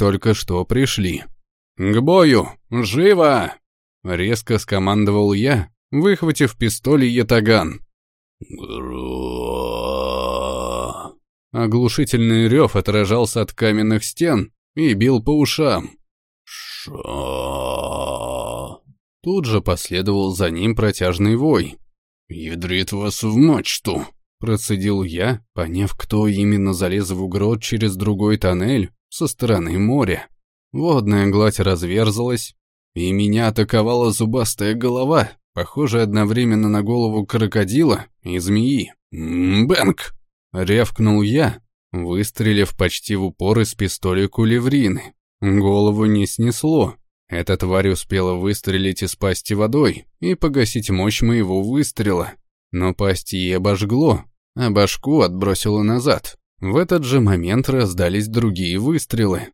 только что пришли. «К бою! Живо!» — резко скомандовал я, выхватив пистоль и ятаган. Оглушительный рев отражался от каменных стен и бил по ушам. «Ша!» Тут же последовал за ним протяжный вой. «Ядрит вас в мачту!» Процедил я, поняв, кто именно залез в угрот через другой тоннель со стороны моря. Водная гладь разверзалась, и меня атаковала зубастая голова, похожая одновременно на голову крокодила и змеи. «Бэнк!» — рявкнул я, выстрелив почти в упор из пистоля кулеврины. Голову не снесло. Эта тварь успела выстрелить из пасти водой и погасить мощь моего выстрела. Но пасть ей обожгло, а башку отбросило назад. В этот же момент раздались другие выстрелы.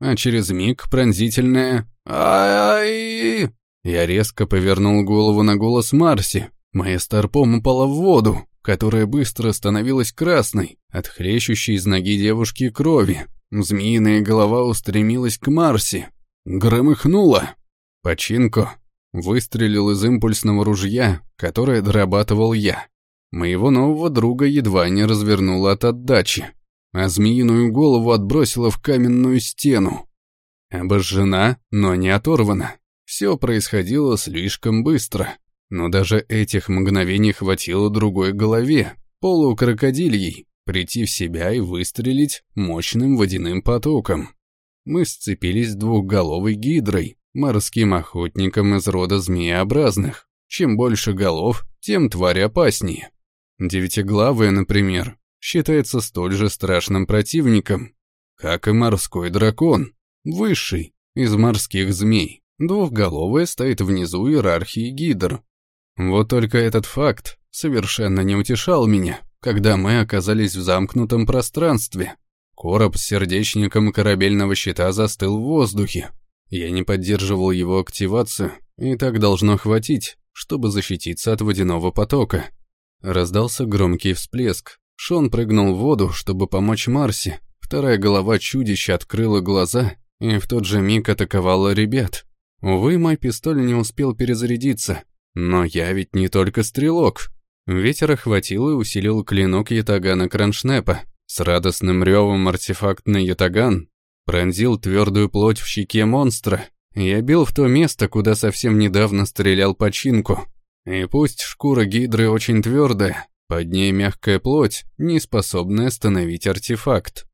А через миг пронзительное «Ай!» Я резко повернул голову на голос Марси. Моя старпом упала в воду, которая быстро становилась красной, от хлещущей из ноги девушки крови. Змеиная голова устремилась к Марси. Громыхнула. Починку выстрелил из импульсного ружья, которое дорабатывал я. Моего нового друга едва не развернуло от отдачи, а змеиную голову отбросило в каменную стену. Обожжена, но не оторвана. Все происходило слишком быстро. Но даже этих мгновений хватило другой голове, полукрокодильей, прийти в себя и выстрелить мощным водяным потоком. Мы сцепились двухголовой гидрой, морским охотником из рода змееобразных. Чем больше голов, тем тварь опаснее. Девятиглавая, например, считается столь же страшным противником, как и морской дракон, высший из морских змей. Двухголовая стоит внизу иерархии гидр. Вот только этот факт совершенно не утешал меня, когда мы оказались в замкнутом пространстве. Короб с сердечником корабельного щита застыл в воздухе. Я не поддерживал его активацию, и так должно хватить, чтобы защититься от водяного потока. Раздался громкий всплеск. Шон прыгнул в воду, чтобы помочь Марсе. Вторая голова чудища открыла глаза и в тот же миг атаковала ребят. Увы, мой пистоль не успел перезарядиться. Но я ведь не только стрелок. Ветер охватил и усилил клинок ятагана Кроншнепа. С радостным ревом артефактный ятаган пронзил твердую плоть в щеке монстра. Я бил в то место, куда совсем недавно стрелял починку. И пусть шкура гидры очень твердая, под ней мягкая плоть, не способная остановить артефакт.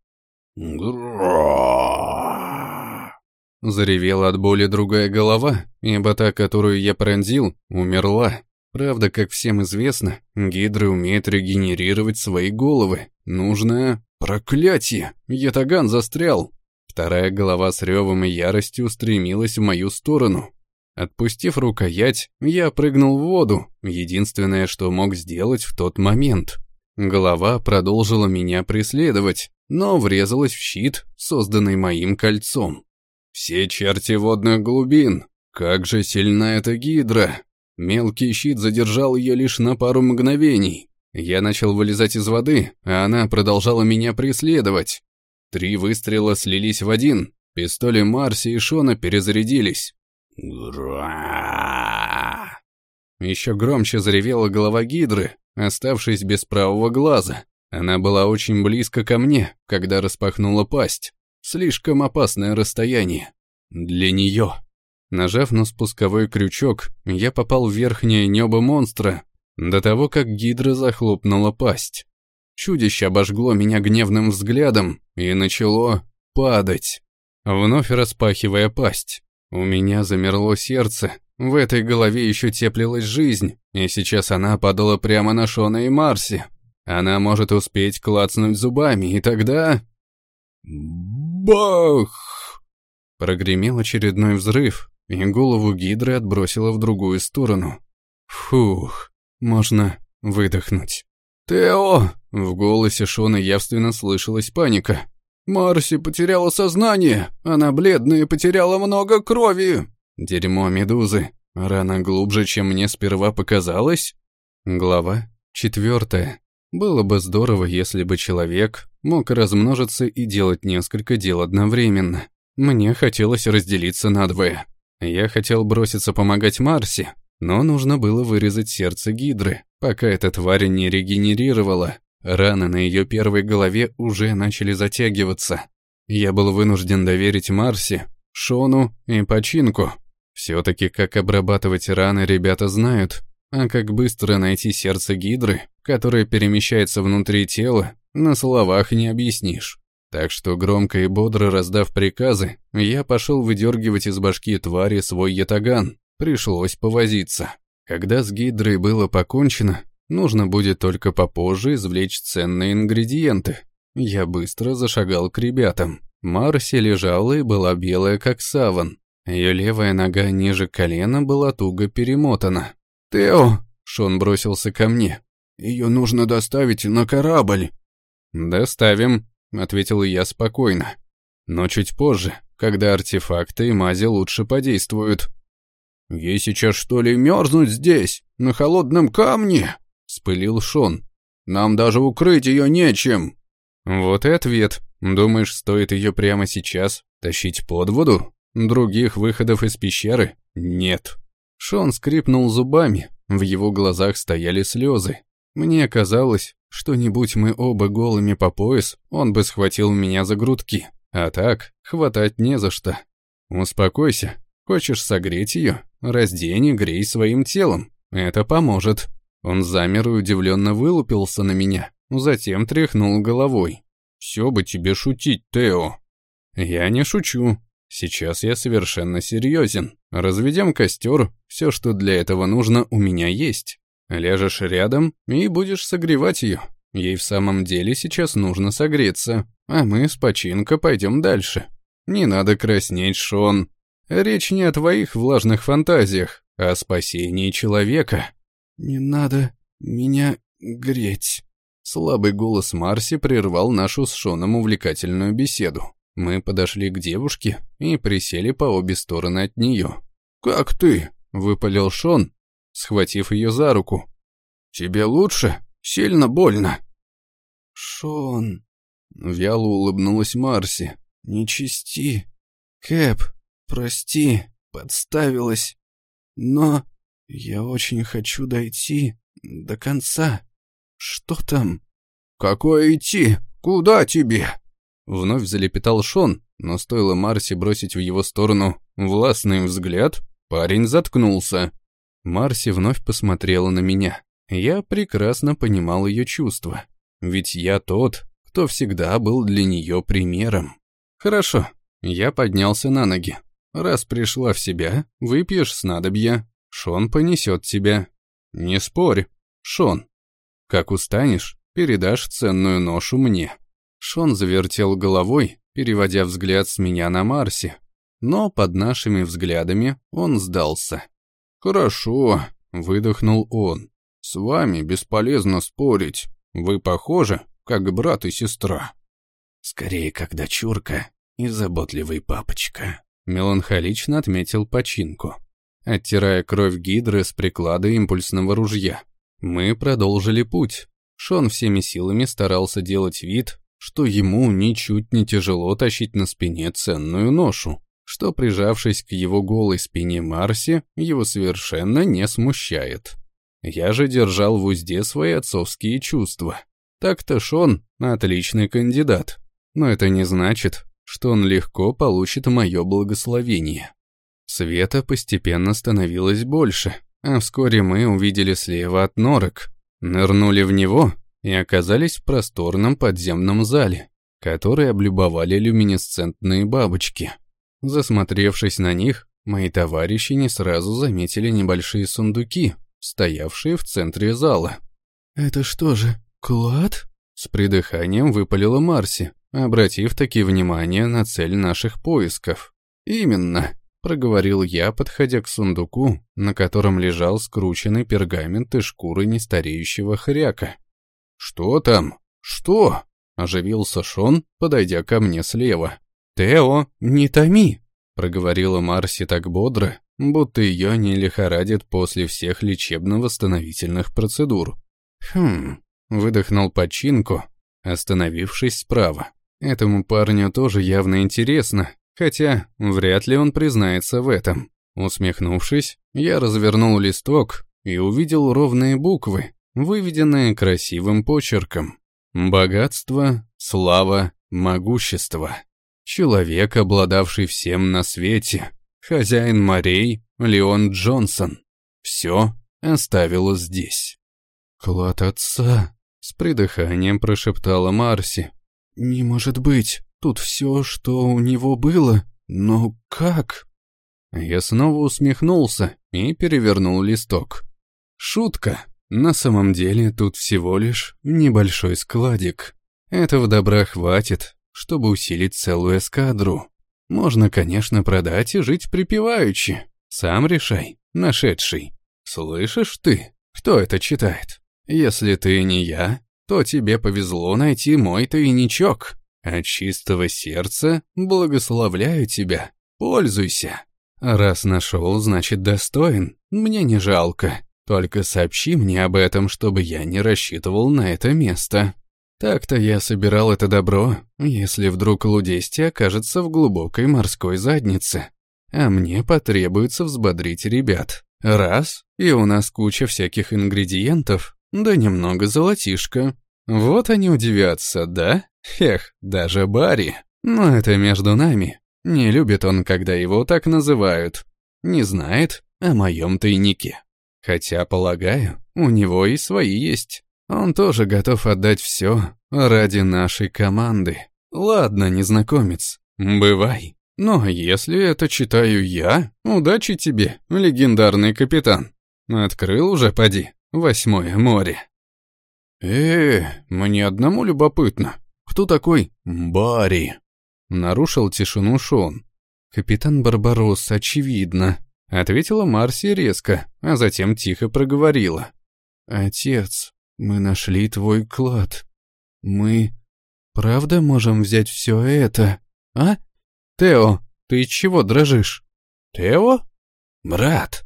Заревела от боли другая голова, ибо та, которую я пронзил, умерла. Правда, как всем известно, гидры умеют регенерировать свои головы. Нужно... Проклятие! Ятаган застрял. Вторая голова с ревом и яростью устремилась в мою сторону. Отпустив рукоять, я прыгнул в воду, единственное, что мог сделать в тот момент. Голова продолжила меня преследовать, но врезалась в щит, созданный моим кольцом. Все черти водных глубин, как же сильна эта гидра! Мелкий щит задержал ее лишь на пару мгновений. Я начал вылезать из воды, а она продолжала меня преследовать. Три выстрела слились в один, пистоли Марси и Шона перезарядились. Гра! Еще громче заревела голова гидры, оставшись без правого глаза. Она была очень близко ко мне, когда распахнула пасть. Слишком опасное расстояние. Для нее. Нажав на спусковой крючок, я попал в верхнее небо монстра, до того, как гидра захлопнула пасть. Чудище обожгло меня гневным взглядом и начало падать, вновь распахивая пасть. У меня замерло сердце, в этой голове еще теплилась жизнь, и сейчас она падала прямо на Шона и Марси. Она может успеть клацнуть зубами, и тогда... Бах! Прогремел очередной взрыв, и голову Гидры отбросило в другую сторону. Фух, можно выдохнуть. «Тео!» В голосе Шона явственно слышалась паника. Марси потеряла сознание. Она бледная и потеряла много крови. Дерьмо медузы. Рана глубже, чем мне сперва показалось. Глава четвертая. Было бы здорово, если бы человек мог размножиться и делать несколько дел одновременно. Мне хотелось разделиться надвое. Я хотел броситься помогать Марсе, но нужно было вырезать сердце Гидры, пока эта тварь не регенерировала. Раны на ее первой голове уже начали затягиваться. Я был вынужден доверить Марсе, Шону и Починку. Все-таки как обрабатывать раны ребята знают, а как быстро найти сердце Гидры, которое перемещается внутри тела, на словах не объяснишь. Так что громко и бодро раздав приказы, я пошел выдергивать из башки твари свой ятаган. Пришлось повозиться. Когда с гидрой было покончено, нужно будет только попозже извлечь ценные ингредиенты. Я быстро зашагал к ребятам. Марси лежала и была белая, как саван. Ее левая нога ниже колена была туго перемотана. «Тео!» — Шон бросился ко мне. «Ее нужно доставить на корабль». «Доставим», — ответил я спокойно. «Но чуть позже, когда артефакты и мази лучше подействуют». «Ей сейчас что ли мерзнуть здесь, на холодном камне?» — спылил Шон. «Нам даже укрыть ее нечем». «Вот и ответ. Думаешь, стоит ее прямо сейчас тащить под воду? Других выходов из пещеры нет». Шон скрипнул зубами, в его глазах стояли слезы. Мне казалось, что не будь мы оба голыми по пояс, он бы схватил меня за грудки. А так, хватать не за что. Успокойся. Хочешь согреть ее? Раздень и грей своим телом. Это поможет. Он замер и удивленно вылупился на меня, затем тряхнул головой. «Все бы тебе шутить, Тео». «Я не шучу. Сейчас я совершенно серьезен. Разведем костер, все, что для этого нужно, у меня есть. Ляжешь рядом и будешь согревать ее. Ей в самом деле сейчас нужно согреться, а мы с починка пойдем дальше. Не надо краснеть, Шон. Речь не о твоих влажных фантазиях, а о спасении человека. Не надо меня греть. Слабый голос Марси прервал нашу с Шоном увлекательную беседу. Мы подошли к девушке и присели по обе стороны от нее. «Как ты?» — выпалил Шон, схватив ее за руку. «Тебе лучше? Сильно больно?» «Шон...» — вяло улыбнулась Марси. «Не чисти. Кэп, прости, подставилась. Но я очень хочу дойти до конца. Что там?» «Какое идти? Куда тебе?» Вновь залепетал Шон, но стоило Марси бросить в его сторону властный взгляд, парень заткнулся. Марси вновь посмотрела на меня. Я прекрасно понимал ее чувства. Ведь я тот, кто всегда был для нее примером. Хорошо, я поднялся на ноги. Раз пришла в себя, выпьешь снадобья, Шон понесет тебя. Не спорь, Шон. Как устанешь, передашь ценную ношу мне. Шон завертел головой, переводя взгляд с меня на Марси. Но под нашими взглядами он сдался. «Хорошо», — выдохнул он. «С вами бесполезно спорить. Вы похожи, как брат и сестра». «Скорее, как дочурка и заботливый папочка», — меланхолично отметил починку, оттирая кровь гидры с приклада импульсного ружья. Мы продолжили путь. Шон всеми силами старался делать вид, что ему ничуть не тяжело тащить на спине ценную ношу что, прижавшись к его голой спине Марси, его совершенно не смущает. Я же держал в узде свои отцовские чувства. Так-то Шон — отличный кандидат, но это не значит, что он легко получит мое благословение. Света постепенно становилось больше, а вскоре мы увидели слева от норок, нырнули в него и оказались в просторном подземном зале, который облюбовали люминесцентные бабочки. Засмотревшись на них, мои товарищи не сразу заметили небольшие сундуки, стоявшие в центре зала. «Это что же, клад?» С придыханием выпалила Марси, обратив таки внимание на цель наших поисков. «Именно», — проговорил я, подходя к сундуку, на котором лежал скрученный пергамент и шкуры нестареющего хряка. «Что там? Что?» — оживился Шон, подойдя ко мне слева. «Тео, не томи!» — проговорила Марси так бодро, будто ее не лихорадит после всех лечебно-восстановительных процедур. «Хм...» — выдохнул починку, остановившись справа. Этому парню тоже явно интересно, Хотя, вряд ли он признается в этом. Усмехнувшись, я развернул листок и увидел ровные буквы, выведенные красивым почерком. Богатство, слава, могущество. Человек, обладавший всем на свете. Хозяин морей Леон Джонсон. Все оставила здесь. «Клад отца», — с придыханием прошептала Марси. «Не может быть, тут все, что у него было, но как?» Я снова усмехнулся и перевернул листок. Шутка. На самом деле тут всего лишь небольшой складик. Этого добра хватит, чтобы усилить целую эскадру. Можно, конечно, продать и жить припеваючи. Сам решай, нашедший. Слышишь ты, кто это читает? Если ты не я, то тебе повезло найти мой тайничок. От чистого сердца благословляю тебя. Пользуйся. Раз нашел, значит достоин. Мне не жалко. Только сообщи мне об этом, чтобы я не рассчитывал на это место. Так-то я собирал это добро, если вдруг Лудести окажется в глубокой морской заднице. А мне потребуется взбодрить ребят. Раз, и у нас куча всяких ингредиентов, да немного золотишка. Вот они удивятся, да? Эх, даже Барри. Но это между нами. Не любит он, когда его так называют. Не знает о моем тайнике. Хотя, полагаю, у него и свои есть. Он тоже готов отдать все ради нашей команды. Ладно, незнакомец, бывай. Но если это читаю я, удачи тебе, легендарный капитан. Открыл уже, поди, восьмое море. Э, мне одному любопытно. Кто такой Барри? Нарушил тишину Шон. Капитан Барбарос, очевидно. Ответила Марси резко, а затем тихо проговорила. «Отец, мы нашли твой клад. Мы правда можем взять все это, а? Тео, ты чего дрожишь?» «Тео?» «Брат!»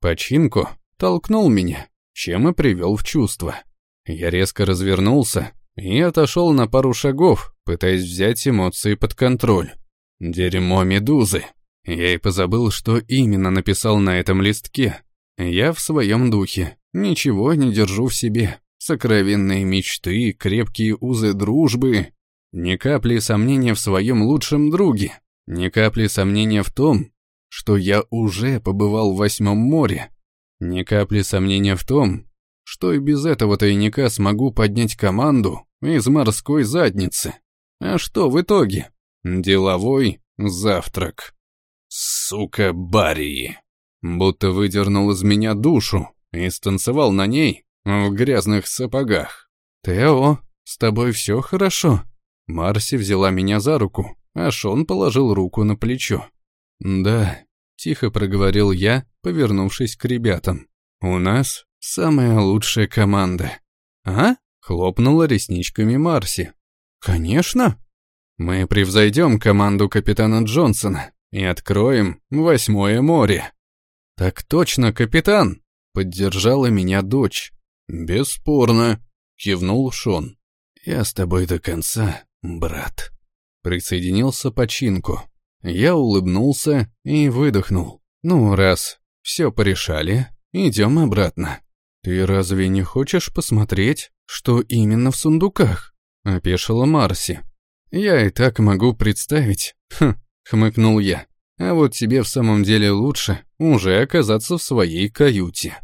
Починку толкнул меня, чем и привел в чувство. Я резко развернулся и отошел на пару шагов, пытаясь взять эмоции под контроль. Дерьмо медузы. Я и позабыл, что именно написал на этом листке. Я в своем духе, ничего не держу в себе. Сокровенные мечты, крепкие узы дружбы. Ни капли сомнения в своем лучшем друге. Ни капли сомнения в том, что я уже побывал в Восьмом море. Ни капли сомнения в том, что и без этого тайника смогу поднять команду из морской задницы. А что в итоге? Деловой завтрак. Сука, Барри. Будто выдернул из меня душу и станцевал на ней в грязных сапогах. «Тео, с тобой все хорошо?» Марси взяла меня за руку, а Шон положил руку на плечо. «Да», — тихо проговорил я, повернувшись к ребятам. «У нас самая лучшая команда». «А?» — хлопнула ресничками Марси. «Конечно!» «Мы превзойдем команду капитана Джонсона и откроем восьмое море». «Так точно, капитан!» — поддержала меня дочь. «Бесспорно», — кивнул Шон. «Я с тобой до конца, брат». Присоединился починку. Я улыбнулся и выдохнул. «Ну, раз все порешали, идем обратно». «Ты разве не хочешь посмотреть, что именно в сундуках?» — опешила Марси. «Я и так могу представить». «Хм, хмыкнул я. А вот тебе в самом деле лучше уже оказаться в своей каюте.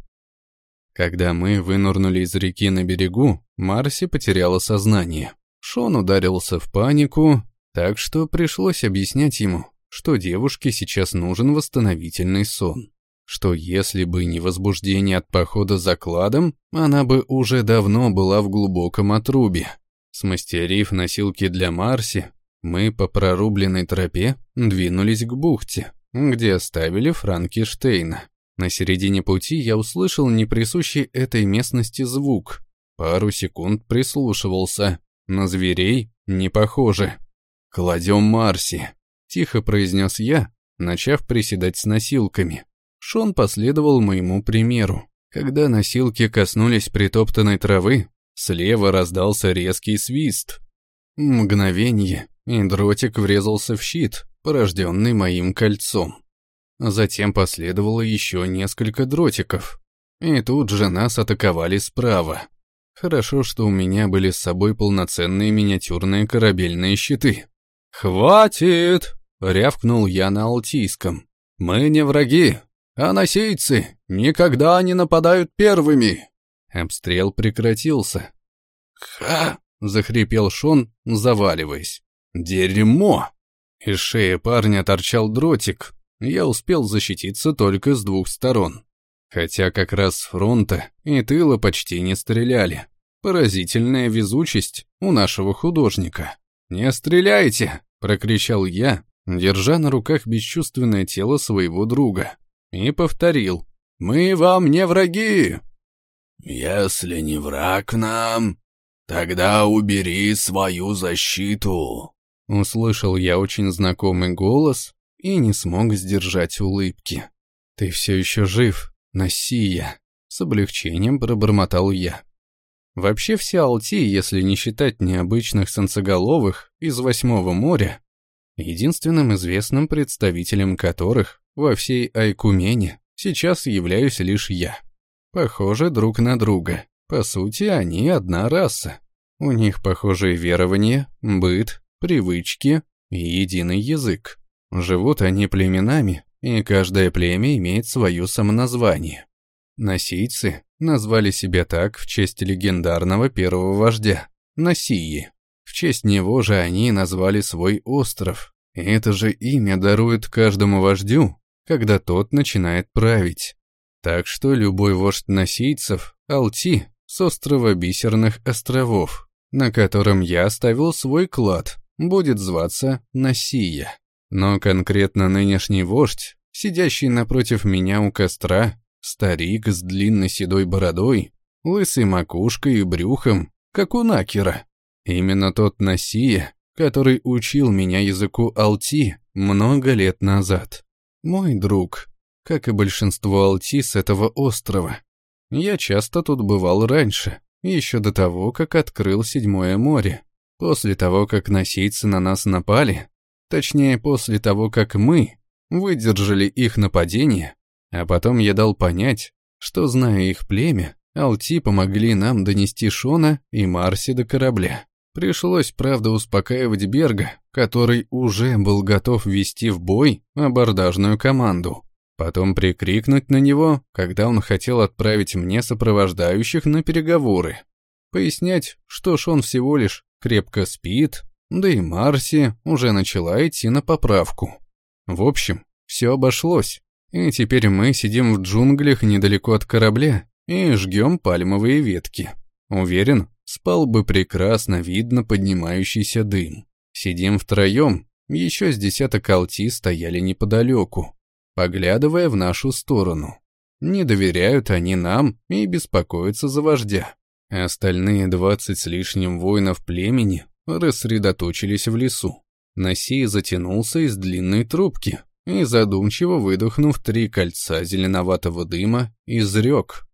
Когда мы вынырнули из реки на берегу, Марси потеряла сознание. Шон ударился в панику, так что пришлось объяснять ему, что девушке сейчас нужен восстановительный сон. Что если бы не возбуждение от похода за кладом, она бы уже давно была в глубоком отрубе. Смастерив носилки для Марси, мы по прорубленной тропе двинулись к бухте, где оставили Франкиштейна. На середине пути я услышал неприсущий этой местности звук. Пару секунд прислушивался. На зверей не похоже. «Кладем Марси», — тихо произнес я, начав приседать с носилками. Шон последовал моему примеру. Когда носилки коснулись притоптанной травы, слева раздался резкий свист. Мгновение, и дротик врезался в щит, порожденный моим кольцом. Затем последовало еще несколько дротиков, и тут же нас атаковали справа. Хорошо, что у меня были с собой полноценные миниатюрные корабельные щиты. «Хватит!» — рявкнул я на алтийском. «Мы не враги, а носийцы никогда не нападают первыми!» Обстрел прекратился. «Ха!» — захрипел Шон, заваливаясь. «Дерьмо!» Из шеи парня торчал дротик. Я успел защититься только с двух сторон. Хотя как раз с фронта и тыла почти не стреляли. Поразительная везучесть у нашего художника. «Не стреляйте!» — прокричал я, держа на руках бесчувственное тело своего друга. И повторил. «Мы вам не враги!» «Если не враг нам, тогда убери свою защиту!» Услышал я очень знакомый голос и не смог сдержать улыбки. «Ты все еще жив, Насия!» С облегчением пробормотал я. Вообще все Алти, если не считать необычных солнцеголовых из Восьмого моря, единственным известным представителем которых во всей Айкумене сейчас являюсь лишь я. Похожи друг на друга. По сути, они одна раса. У них похожие верования, быт, привычки и единый язык. Живут они племенами, и каждое племя имеет свое самоназвание. Носийцы назвали себя так в честь легендарного первого вождя – Носии. В честь него же они назвали свой остров. И это же имя дарует каждому вождю, когда тот начинает править. Так что любой вождь носийцев – Алти с острова Бисерных островов, на котором я оставил свой клад, будет зваться Носия. Но конкретно нынешний вождь, сидящий напротив меня у костра, старик с длинной седой бородой, лысой макушкой и брюхом, как у Накера. Именно тот Носия, который учил меня языку Алти много лет назад. Мой друг, как и большинство Алти с этого острова. Я часто тут бывал раньше, еще до того, как открыл Седьмое море. После того, как носийцы на нас напали, Точнее, после того, как мы выдержали их нападение, а потом я дал понять, что, зная их племя, Алти помогли нам донести Шона и Марси до корабля. Пришлось, правда, успокаивать Берга, который уже был готов вести в бой абордажную команду. Потом прикрикнуть на него, когда он хотел отправить мне сопровождающих на переговоры. Пояснять, что Шон всего лишь крепко спит, да и Марси уже начала идти на поправку. В общем, все обошлось. И теперь мы сидим в джунглях недалеко от корабля и жгем пальмовые ветки. Уверен, спал бы прекрасно видно поднимающийся дым. Сидим втроем, еще с десяток алти стояли неподалеку, поглядывая в нашу сторону. Не доверяют они нам и беспокоятся за вождя. Остальные двадцать с лишним воинов племени рассредоточились в лесу. Насей затянулся из длинной трубки и, задумчиво выдохнув три кольца зеленоватого дыма, изрек.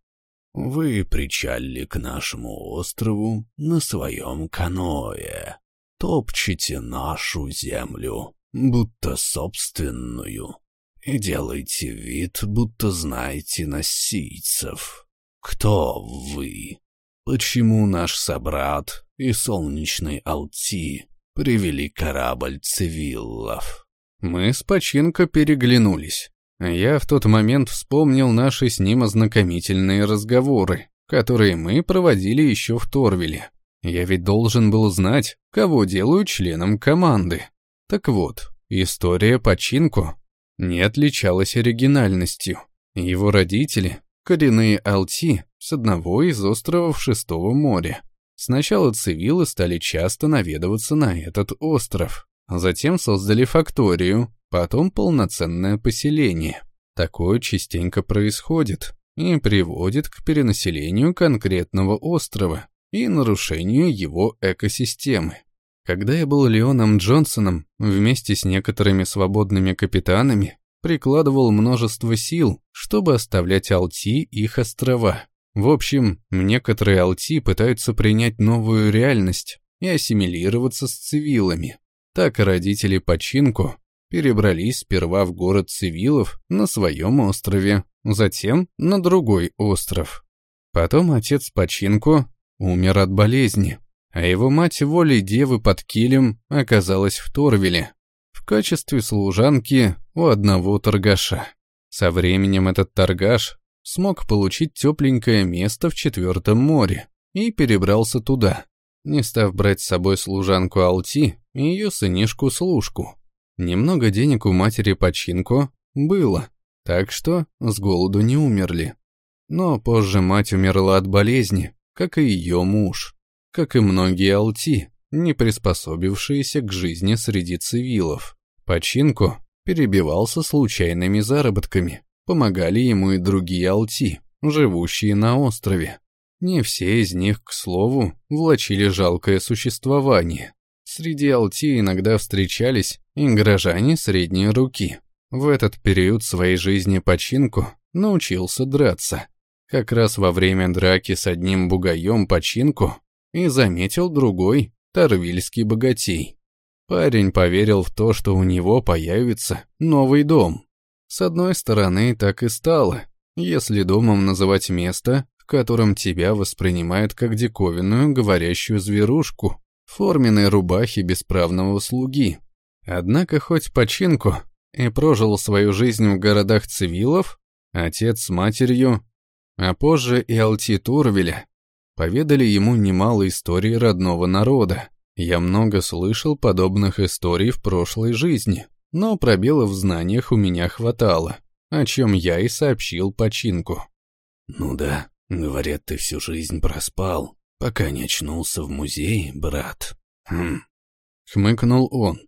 «Вы причалили к нашему острову на своем каное, топчете нашу землю, будто собственную, и делаете вид, будто знаете носийцев. Кто вы? Почему наш собрат и солнечный Алти привели корабль цивиллов. Мы с Починко переглянулись. Я в тот момент вспомнил наши с ним ознакомительные разговоры, которые мы проводили еще в Торвеле. Я ведь должен был знать, кого делаю членом команды. Так вот, история Починко не отличалась оригинальностью. Его родители, коренные Алти, с одного из островов Шестого моря. Сначала цивилы стали часто наведываться на этот остров, затем создали факторию, потом полноценное поселение. Такое частенько происходит и приводит к перенаселению конкретного острова и нарушению его экосистемы. Когда я был Леоном Джонсоном, вместе с некоторыми свободными капитанами, прикладывал множество сил, чтобы оставлять Алти их острова. В общем, некоторые алти пытаются принять новую реальность и ассимилироваться с цивилами. Так родители починку перебрались сперва в город Цивилов на своем острове, затем на другой остров. Потом отец починку умер от болезни, а его мать волей девы под килем оказалась в Торвеле в качестве служанки у одного торгаша. Со временем этот торгаш смог получить тепленькое место в Четвертом море и перебрался туда, не став брать с собой служанку Алти и ее сынишку-служку. Немного денег у матери починку было, так что с голоду не умерли. Но позже мать умерла от болезни, как и ее муж, как и многие Алти, не приспособившиеся к жизни среди цивилов. Починку перебивался случайными заработками, помогали ему и другие Алти, живущие на острове. Не все из них, к слову, влачили жалкое существование. Среди Алти иногда встречались и горожане средней руки. В этот период своей жизни починку научился драться. Как раз во время драки с одним бугаем починку и заметил другой, Тарвильский богатей. Парень поверил в то, что у него появится новый дом. С одной стороны, так и стало, если домом называть место, в котором тебя воспринимают как диковинную говорящую зверушку, форменной рубахи бесправного слуги. Однако хоть починку и прожил свою жизнь в городах цивилов, отец с матерью, а позже и Алти Турвеля, поведали ему немало историй родного народа. Я много слышал подобных историй в прошлой жизни, но пробелов в знаниях у меня хватало, о чем я и сообщил починку. «Ну да, говорят, ты всю жизнь проспал, пока не очнулся в музее, брат». «Хм», — хмыкнул он.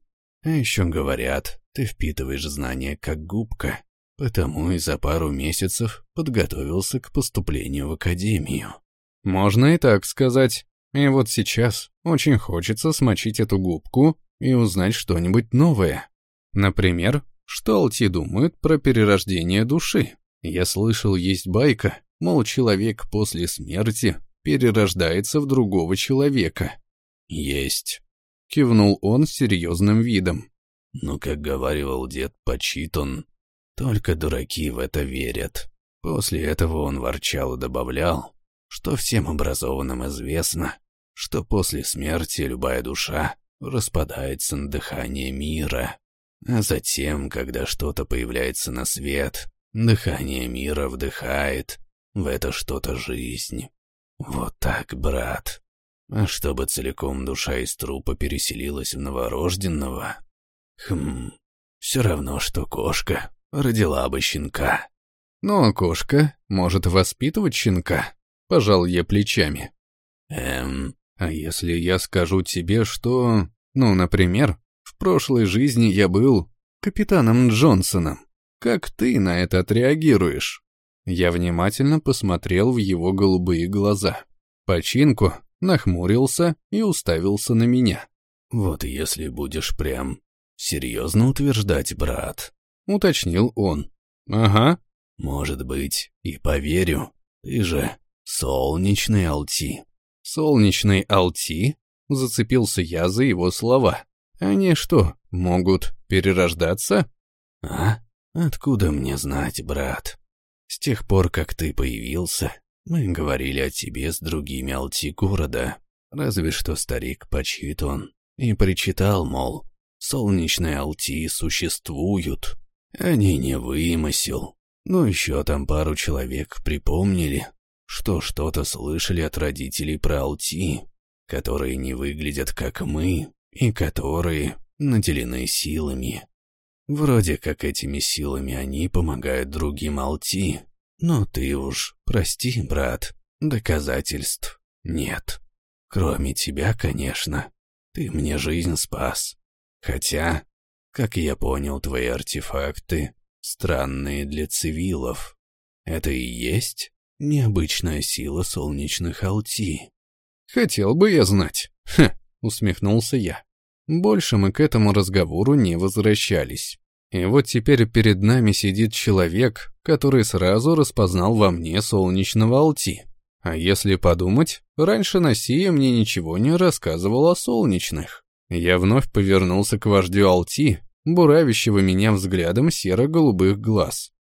«А еще говорят, ты впитываешь знания как губка, потому и за пару месяцев подготовился к поступлению в академию». Можно и так сказать. И вот сейчас очень хочется смочить эту губку и узнать что-нибудь новое. Например, что Алти думают про перерождение души. Я слышал, есть байка, мол, человек после смерти перерождается в другого человека. Есть. Кивнул он с серьезным видом. Но, как говаривал дед Почитон, только дураки в это верят. После этого он ворчал и добавлял, что всем образованным известно, что после смерти любая душа распадается на дыхание мира, а затем, когда что-то появляется на свет, дыхание мира вдыхает в это что-то жизнь. Вот так, брат. А чтобы целиком душа из трупа переселилась в новорожденного, хм, все равно, что кошка родила бы щенка. Но кошка может воспитывать щенка пожал я плечами. Эм, а если я скажу тебе, что... Ну, например, в прошлой жизни я был капитаном Джонсоном. Как ты на это отреагируешь? Я внимательно посмотрел в его голубые глаза. Починку нахмурился и уставился на меня. «Вот если будешь прям серьезно утверждать, брат», — уточнил он. «Ага». «Может быть, и поверю. Ты же «Солнечный Алти». «Солнечный Алти?» Зацепился я за его слова. «Они что, могут перерождаться?» «А? Откуда мне знать, брат? С тех пор, как ты появился, мы говорили о тебе с другими Алти города. Разве что старик Почитон и причитал, мол, солнечные Алти существуют. Они не вымысел. Но еще там пару человек припомнили, что что-то слышали от родителей про Алти, которые не выглядят как мы и которые наделены силами. Вроде как этими силами они помогают другим Алти, но ты уж, прости, брат, доказательств нет. Кроме тебя, конечно. Ты мне жизнь спас. Хотя, как я понял, твои артефакты странные для цивилов. Это и есть Необычная сила солнечных алти. Хотел бы я знать. Усмехнулся я. Больше мы к этому разговору не возвращались. И вот теперь перед нами сидит человек, который сразу распознал во мне солнечного алти. А если подумать, раньше Насия мне ничего не рассказывал о солнечных. Я вновь повернулся к вождю Алти, буравящего меня взглядом серо-голубых глаз.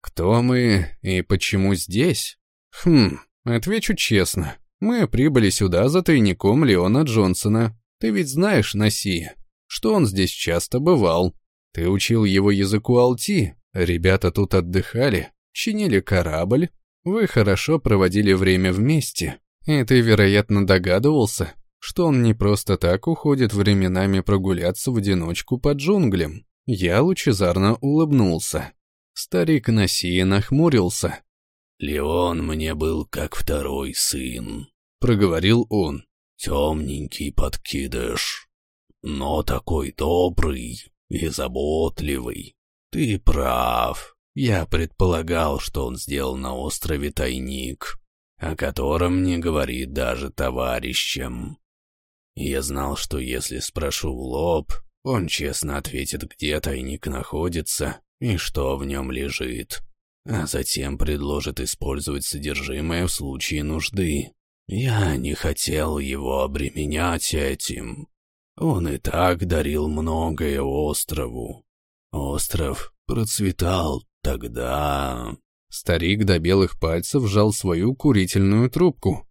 Кто мы и почему здесь? Хм, отвечу честно. Мы прибыли сюда за тайником Леона Джонсона. Ты ведь знаешь Наси, что он здесь часто бывал. Ты учил его языку Алти, ребята тут отдыхали, чинили корабль. Вы хорошо проводили время вместе, и ты, вероятно, догадывался, что он не просто так уходит временами прогуляться в одиночку по джунглям. Я лучезарно улыбнулся. Старик Насия нахмурился. «Леон мне был как второй сын», — проговорил он. «Темненький подкидыш, но такой добрый и заботливый. Ты прав. Я предполагал, что он сделал на острове тайник, о котором не говорит даже товарищам. Я знал, что если спрошу в лоб, он честно ответит, где тайник находится и что в нем лежит, а затем предложит использовать содержимое в случае нужды. Я не хотел его обременять этим. Он и так дарил многое острову. Остров процветал тогда... Старик до белых пальцев сжал свою курительную трубку.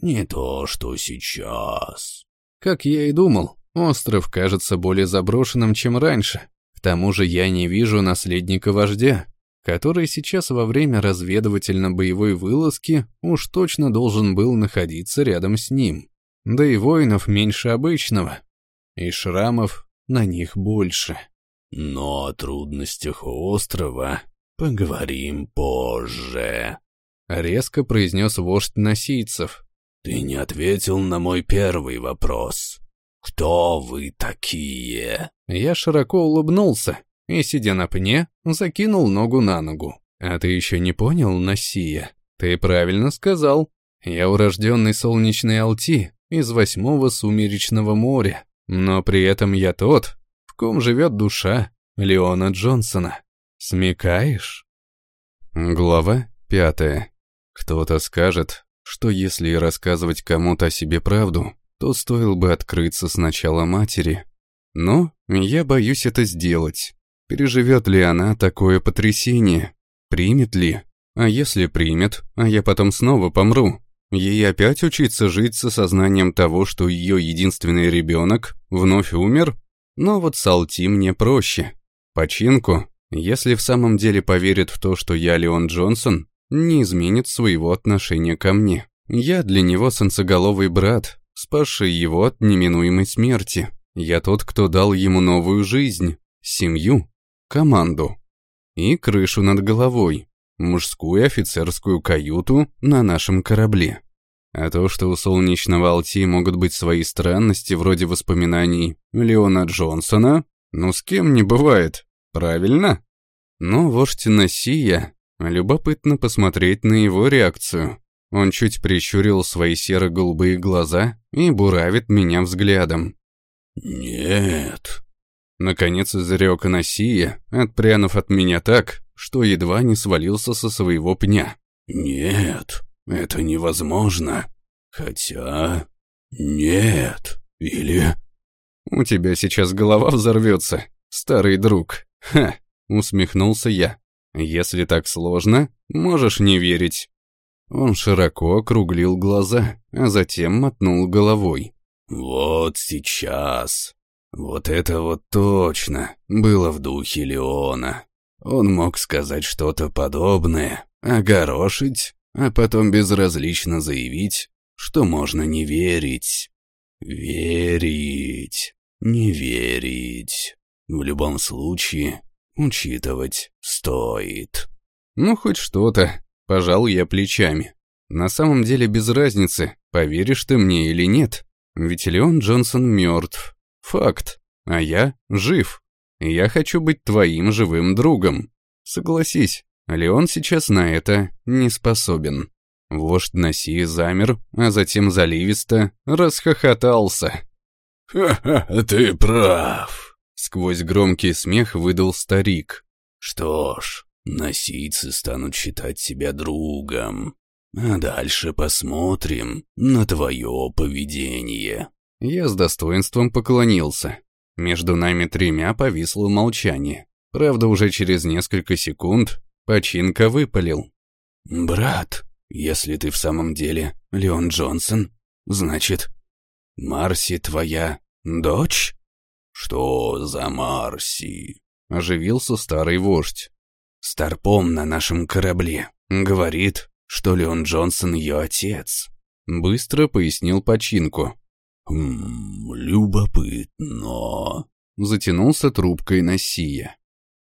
Не то, что сейчас. Как я и думал, остров кажется более заброшенным, чем раньше. К тому же я не вижу наследника вождя, который сейчас во время разведывательно-боевой вылазки уж точно должен был находиться рядом с ним. Да и воинов меньше обычного, и шрамов на них больше. Но о трудностях острова поговорим позже. Резко произнес вождь носийцев. Ты не ответил на мой первый вопрос. Кто вы такие? Я широко улыбнулся и, сидя на пне, закинул ногу на ногу. А ты еще не понял, Насия? Ты правильно сказал. Я урожденный солнечный Алти из восьмого сумеречного моря, но при этом я тот, в ком живет душа Леона Джонсона. Смекаешь? Глава пятая. Кто-то скажет, что если рассказывать кому-то о себе правду, то стоило бы открыться сначала матери. Но я боюсь это сделать. Переживет ли она такое потрясение? Примет ли? А если примет, а я потом снова помру? Ей опять учиться жить с осознанием того, что ее единственный ребенок вновь умер? Но вот Салти мне проще. Починку, если в самом деле поверит в то, что я Леон Джонсон, не изменит своего отношения ко мне. Я для него солнцеголовый брат, спасший его от неминуемой смерти. Я тот, кто дал ему новую жизнь, семью, команду и крышу над головой, мужскую офицерскую каюту на нашем корабле. А то, что у солнечного Алти могут быть свои странности вроде воспоминаний Леона Джонсона, ну с кем не бывает, правильно? Но вождь Насия Любопытно посмотреть на его реакцию. Он чуть прищурил свои серо-голубые глаза и буравит меня взглядом. «Нет». Наконец изрек Анасия, отпрянув от меня так, что едва не свалился со своего пня. «Нет, это невозможно. Хотя... Нет. Или...» «У тебя сейчас голова взорвется, старый друг». «Ха!» — усмехнулся я. Если так сложно, можешь не верить». Он широко округлил глаза, а затем мотнул головой. «Вот сейчас. Вот это вот точно было в духе Леона. Он мог сказать что-то подобное, огорошить, а потом безразлично заявить, что можно не верить. Верить, не верить. В любом случае, учитывать стоит. Ну, хоть что-то. Пожал я плечами. На самом деле без разницы, поверишь ты мне или нет. Ведь Леон Джонсон мертв. Факт. А я жив. Я хочу быть твоим живым другом. Согласись, Леон сейчас на это не способен. Вождь Наси замер, а затем заливисто расхохотался. «Ха-ха, ты прав. Сквозь громкий смех выдал старик. «Что ж, носийцы станут считать себя другом. А дальше посмотрим на твое поведение». Я с достоинством поклонился. Между нами тремя повисло молчание. Правда, уже через несколько секунд починка выпалил. «Брат, если ты в самом деле Леон Джонсон, значит, Марси твоя дочь?» «Что за Марси?» — оживился старый вождь. «Старпом на нашем корабле. Говорит, что Леон Джонсон ее отец», — быстро пояснил починку. «Хм, любопытно», — затянулся трубкой Насия.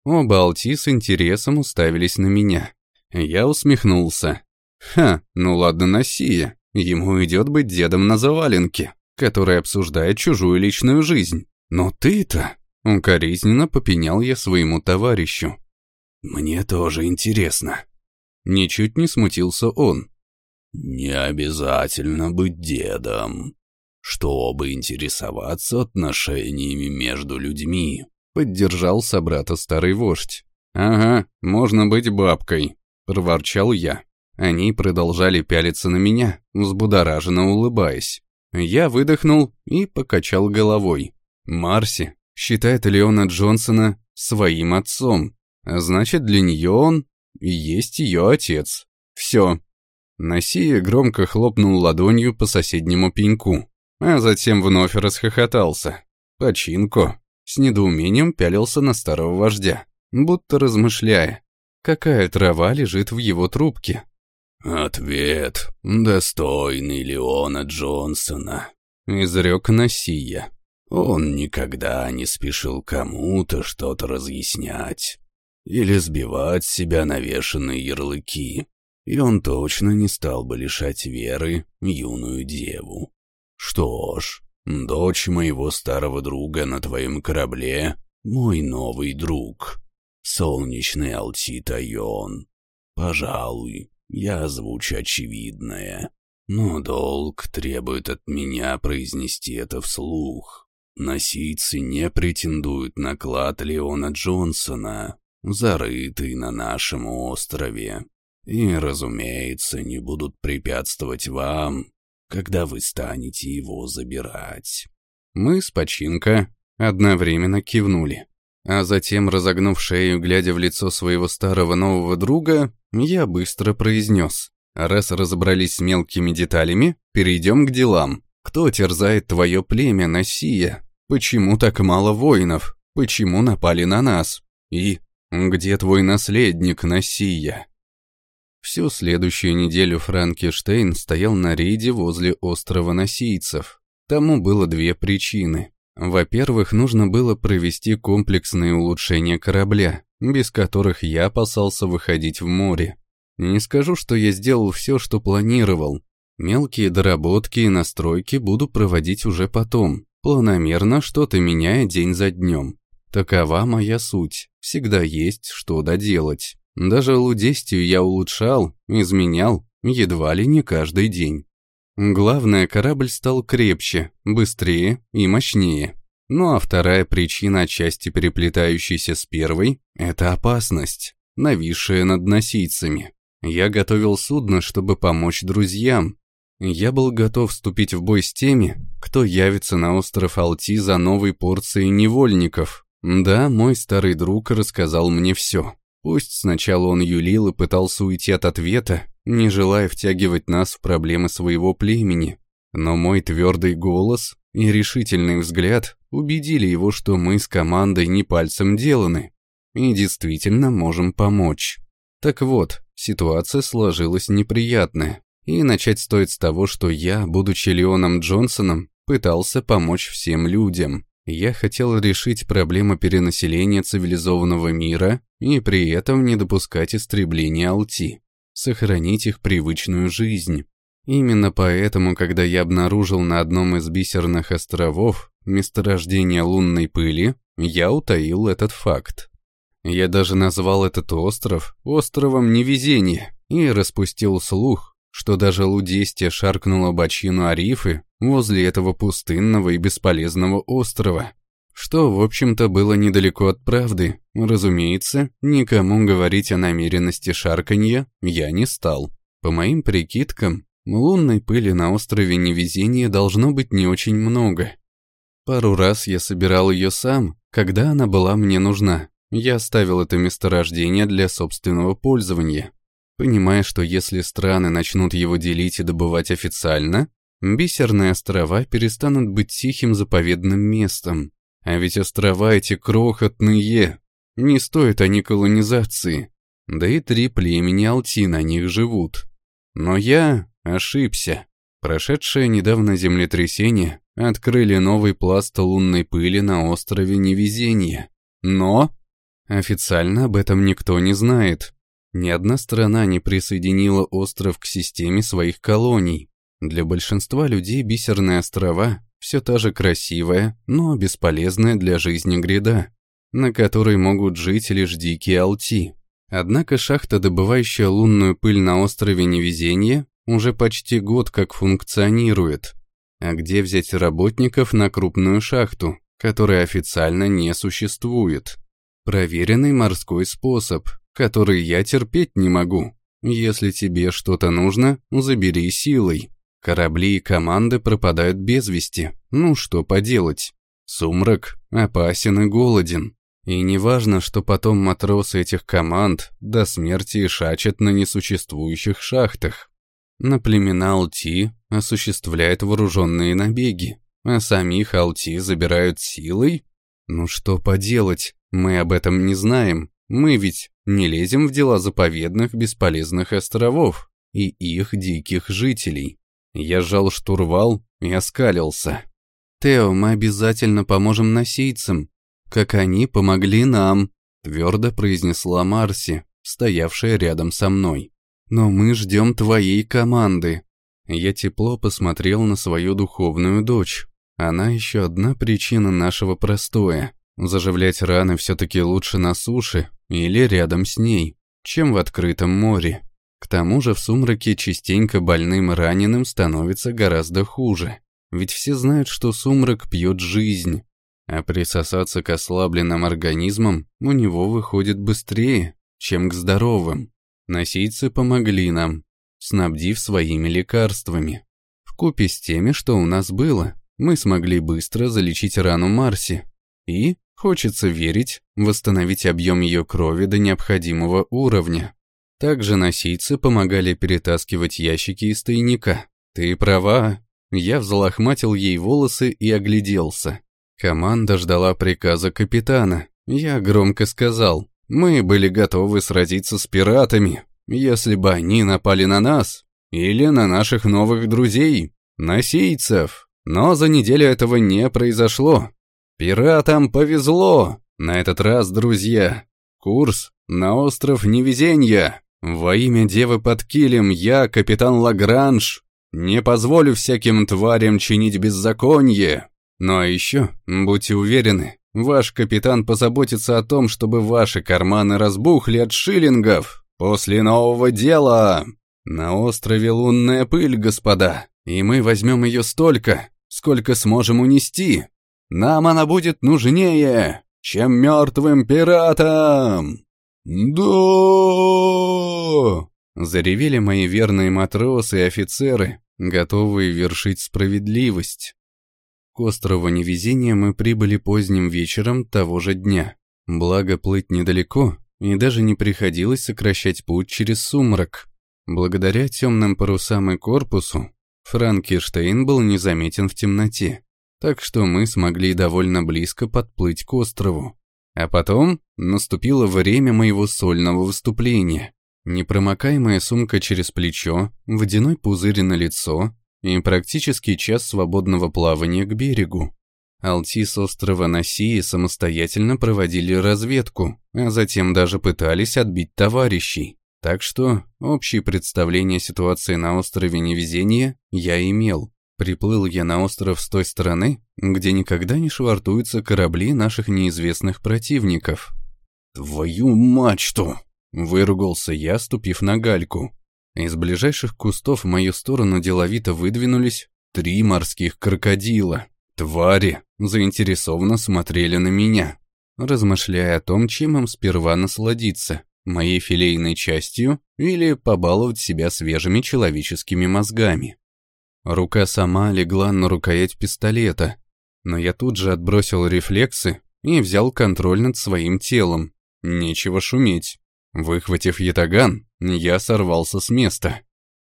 Оба Алти с интересом уставились на меня. Я усмехнулся. «Ха, ну ладно, Насия, ему идет быть дедом на заваленке, который обсуждает чужую личную жизнь. Но ты-то...» Укоризненно попенял я своему товарищу. «Мне тоже интересно». Ничуть не смутился он. «Не обязательно быть дедом, чтобы интересоваться отношениями между людьми», поддержал собрата старый вождь. «Ага, можно быть бабкой», — проворчал я. Они продолжали пялиться на меня, взбудораженно улыбаясь. Я выдохнул и покачал головой. Марси считает Леона Джонсона своим отцом, значит, для нее он и есть ее отец. Все. Насия громко хлопнул ладонью по соседнему пеньку, а затем вновь расхохотался. Починку. С недоумением пялился на старого вождя, будто размышляя, какая трава лежит в его трубке. «Ответ достойный Леона Джонсона», — изрек Насия. Он никогда не спешил кому-то что-то разъяснять или сбивать себя навешанные ярлыки, и он точно не стал бы лишать веры юную деву. Что ж, дочь моего старого друга на твоем корабле — мой новый друг, солнечный Алтитайон. Пожалуй, я озвучу очевидное, но долг требует от меня произнести это вслух. Носийцы не претендуют на клад Леона Джонсона, зарытый на нашем острове, и, разумеется, не будут препятствовать вам, когда вы станете его забирать». Мы с починка одновременно кивнули. А затем, разогнув шею, глядя в лицо своего старого нового друга, я быстро произнес. «Раз разобрались с мелкими деталями, перейдем к делам. Кто терзает твое племя, Насия? Почему так мало воинов? Почему напали на нас? И где твой наследник, Насия?» Всю следующую неделю Франкенштейн стоял на рейде возле острова Носийцев. Тому было две причины. Во-первых, нужно было провести комплексные улучшения корабля, без которых я опасался выходить в море. Не скажу, что я сделал все, что планировал, Мелкие доработки и настройки буду проводить уже потом, планомерно что-то меняя день за днем. Такова моя суть, всегда есть что доделать. Даже лудестию я улучшал, изменял, едва ли не каждый день. Главное, корабль стал крепче, быстрее и мощнее. Ну а вторая причина, отчасти переплетающаяся с первой, это опасность, нависшая над носийцами. Я готовил судно, чтобы помочь друзьям, я был готов вступить в бой с теми, кто явится на остров Алти за новой порцией невольников. Да, мой старый друг рассказал мне все. Пусть сначала он юлил и пытался уйти от ответа, не желая втягивать нас в проблемы своего племени. Но мой твердый голос и решительный взгляд убедили его, что мы с командой не пальцем деланы и действительно можем помочь. Так вот, ситуация сложилась неприятная. И начать стоит с того, что я, будучи Леоном Джонсоном, пытался помочь всем людям. Я хотел решить проблему перенаселения цивилизованного мира и при этом не допускать истребления Алти, сохранить их привычную жизнь. Именно поэтому, когда я обнаружил на одном из бисерных островов месторождение лунной пыли, я утаил этот факт. Я даже назвал этот остров островом невезения и распустил слух, что даже Лудестия шаркнула бочину Арифы возле этого пустынного и бесполезного острова. Что, в общем-то, было недалеко от правды. Разумеется, никому говорить о намеренности шарканья я не стал. По моим прикидкам, Лунной пыли на острове Невезения должно быть не очень много. Пару раз я собирал ее сам, когда она была мне нужна. Я оставил это месторождение для собственного пользования, понимая, что если страны начнут его делить и добывать официально, бисерные острова перестанут быть тихим заповедным местом. А ведь острова эти крохотные, не стоят они колонизации. Да и три племени Алти на них живут. Но я ошибся. Прошедшее недавно землетрясение открыли новый пласт лунной пыли на острове Невезения. Но официально об этом никто не знает. Ни одна страна не присоединила остров к системе своих колоний. Для большинства людей бисерные острова все та же красивая, но бесполезная для жизни гряда, на которой могут жить лишь дикие алти. Однако шахта, добывающая лунную пыль на острове Невезения, уже почти год как функционирует. А где взять работников на крупную шахту, которая официально не существует? Проверенный морской способ, который я терпеть не могу. Если тебе что-то нужно, забери силой. Корабли и команды пропадают без вести. Ну что поделать? Сумрак опасен и голоден. И не важно, что потом матросы этих команд до смерти шачат на несуществующих шахтах. На племена Алти осуществляют вооруженные набеги, а самих Алти забирают силой? Ну что поделать, мы об этом не знаем. Мы ведь не лезем в дела заповедных бесполезных островов и их диких жителей. Я сжал штурвал и оскалился. «Тео, мы обязательно поможем носийцам, как они помогли нам», твердо произнесла Марси, стоявшая рядом со мной. «Но мы ждем твоей команды». Я тепло посмотрел на свою духовную дочь. Она еще одна причина нашего простоя. Заживлять раны все-таки лучше на суше или рядом с ней, чем в открытом море. К тому же в сумраке частенько больным раненым становится гораздо хуже. Ведь все знают, что сумрак пьет жизнь, а присосаться к ослабленным организмам у него выходит быстрее, чем к здоровым. Носийцы помогли нам, снабдив своими лекарствами. Вкупе с теми, что у нас было, мы смогли быстро залечить рану Марси и, хочется верить, восстановить объем ее крови до необходимого уровня. Также носийцы помогали перетаскивать ящики из тайника. Ты права. Я взлохматил ей волосы и огляделся. Команда ждала приказа капитана. Я громко сказал, мы были готовы сразиться с пиратами, если бы они напали на нас или на наших новых друзей, носийцев. Но за неделю этого не произошло. Пиратам повезло. На этот раз, друзья, курс на остров Невезенья. Во имя Девы под килем я, капитан Лагранж, не позволю всяким тварям чинить беззаконие. Ну а еще, будьте уверены, ваш капитан позаботится о том, чтобы ваши карманы разбухли от шиллингов после нового дела. На острове лунная пыль, господа, и мы возьмем ее столько, сколько сможем унести. Нам она будет нужнее, чем мертвым пиратам. «Да!» Заревели мои верные матросы и офицеры, готовые вершить справедливость. К острову Невезения мы прибыли поздним вечером того же дня. Благо плыть недалеко, и даже не приходилось сокращать путь через сумрак. Благодаря темным парусам и корпусу, Франкенштейн был незаметен в темноте, так что мы смогли довольно близко подплыть к острову. А потом наступило время моего сольного выступления. Непромокаемая сумка через плечо, водяной пузырь на лицо и практически час свободного плавания к берегу. Алти с острова Носии самостоятельно проводили разведку, а затем даже пытались отбить товарищей. Так что общее представление о ситуации на острове Невезения я имел. Приплыл я на остров с той стороны, где никогда не швартуются корабли наших неизвестных противников. «Твою мачту!» — выругался я, ступив на гальку. Из ближайших кустов в мою сторону деловито выдвинулись три морских крокодила. Твари заинтересованно смотрели на меня, размышляя о том, чем им сперва насладиться моей филейной частью или побаловать себя свежими человеческими мозгами. Рука сама легла на рукоять пистолета, но я тут же отбросил рефлексы и взял контроль над своим телом. Нечего шуметь. Выхватив ятаган, я сорвался с места.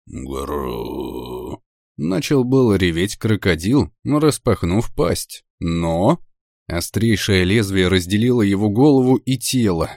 Гру. Начал было реветь крокодил, распахнув пасть, но... Острейшее лезвие разделило его голову и тело.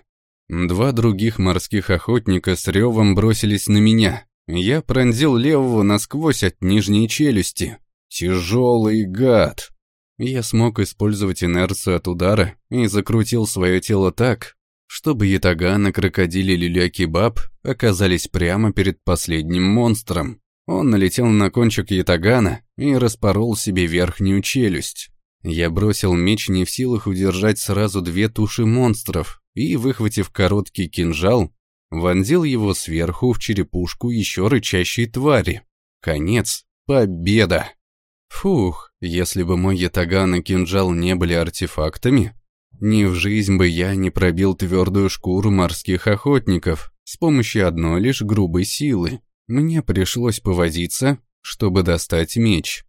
Два других морских охотника с ревом бросились на меня. Я пронзил левого насквозь от нижней челюсти. Тяжелый гад. Я смог использовать инерцию от удара и закрутил свое тело так, чтобы ятаган и крокодили люля-кебаб оказались прямо перед последним монстром. Он налетел на кончик ятагана и распорол себе верхнюю челюсть. Я бросил меч не в силах удержать сразу две туши монстров и, выхватив короткий кинжал, вонзил его сверху в черепушку еще рычащей твари. Конец. Победа! Фух, если бы мой ятаган и кинжал не были артефактами, ни в жизнь бы я не пробил твердую шкуру морских охотников с помощью одной лишь грубой силы. Мне пришлось повозиться, чтобы достать меч.